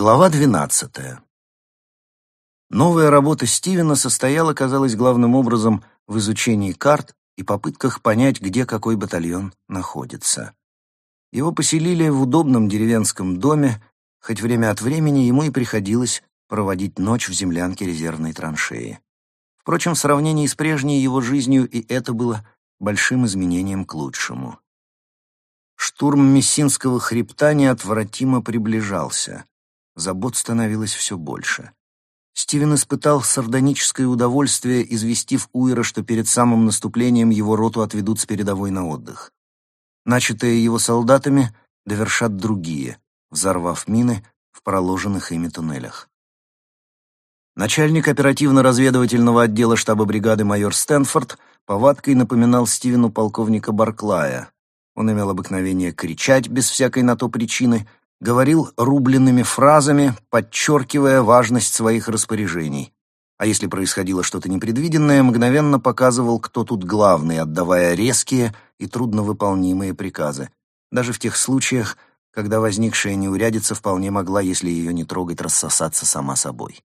Глава двенадцатая. Новая работа Стивена состояла, казалось, главным образом в изучении карт и попытках понять, где какой батальон находится. Его поселили в удобном деревенском доме, хоть время от времени ему и приходилось проводить ночь в землянке резервной траншеи. Впрочем, в сравнении с прежней его жизнью и это было большим изменением к лучшему. Штурм Мессинского хребта неотвратимо приближался. Забот становилось все больше. Стивен испытал сардоническое удовольствие, известив Уира, что перед самым наступлением его роту отведут с передовой на отдых. Начатое его солдатами довершат другие, взорвав мины в проложенных ими туннелях. Начальник оперативно-разведывательного отдела штаба бригады майор Стэнфорд повадкой напоминал Стивену полковника Барклая. Он имел обыкновение кричать без всякой на то причины — говорил рубленными фразами, подчеркивая важность своих распоряжений. А если происходило что-то непредвиденное, мгновенно показывал, кто тут главный, отдавая резкие и трудновыполнимые приказы. Даже в тех случаях, когда возникшая неурядица вполне могла, если ее не трогать, рассосаться сама собой.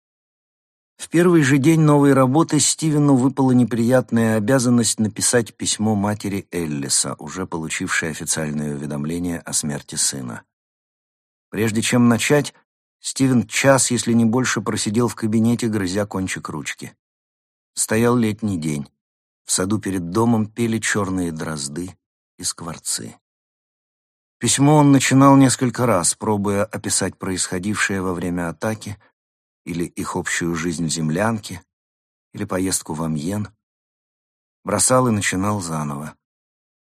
В первый же день новой работы Стивену выпала неприятная обязанность написать письмо матери Эллиса, уже получившей официальное уведомление о смерти сына. Прежде чем начать, Стивен час, если не больше, просидел в кабинете, грызя кончик ручки. Стоял летний день. В саду перед домом пели черные дрозды и скворцы. Письмо он начинал несколько раз, пробуя описать происходившее во время атаки или их общую жизнь в землянке, или поездку в Амьен. Бросал и начинал заново.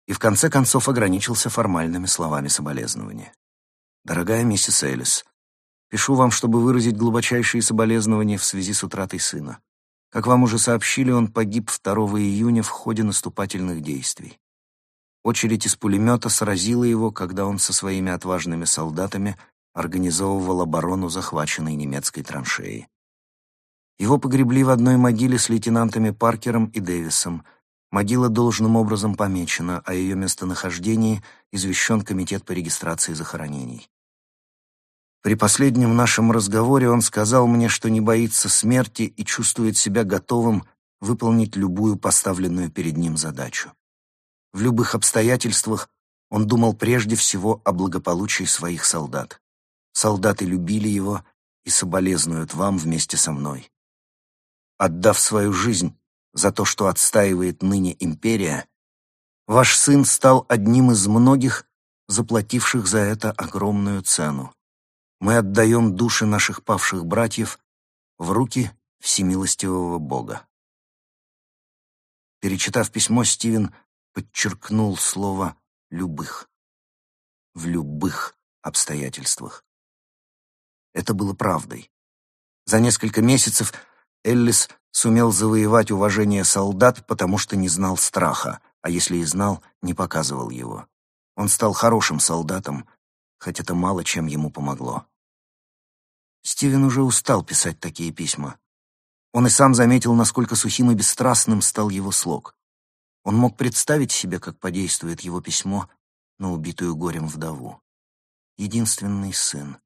И в конце концов ограничился формальными словами соболезнования. Дорогая миссис Элис, пишу вам, чтобы выразить глубочайшие соболезнования в связи с утратой сына. Как вам уже сообщили, он погиб 2 июня в ходе наступательных действий. Очередь из пулемета сразила его, когда он со своими отважными солдатами организовывал оборону захваченной немецкой траншеи. Его погребли в одной могиле с лейтенантами Паркером и Дэвисом. Могила должным образом помечена, а ее местонахождении извещен Комитет по регистрации захоронений. При последнем нашем разговоре он сказал мне, что не боится смерти и чувствует себя готовым выполнить любую поставленную перед ним задачу. В любых обстоятельствах он думал прежде всего о благополучии своих солдат. Солдаты любили его и соболезнуют вам вместе со мной. Отдав свою жизнь за то, что отстаивает ныне империя, ваш сын стал одним из многих, заплативших за это огромную цену мы отдаем души наших павших братьев в руки всемилостивого Бога. Перечитав письмо, Стивен подчеркнул слово «любых». В любых обстоятельствах. Это было правдой. За несколько месяцев Эллис сумел завоевать уважение солдат, потому что не знал страха, а если и знал, не показывал его. Он стал хорошим солдатом, хоть это мало чем ему помогло. Стивен уже устал писать такие письма. Он и сам заметил, насколько сухим и бесстрастным стал его слог. Он мог представить себе, как подействует его письмо на убитую горем вдову. Единственный сын.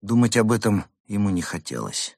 Думать об этом ему не хотелось.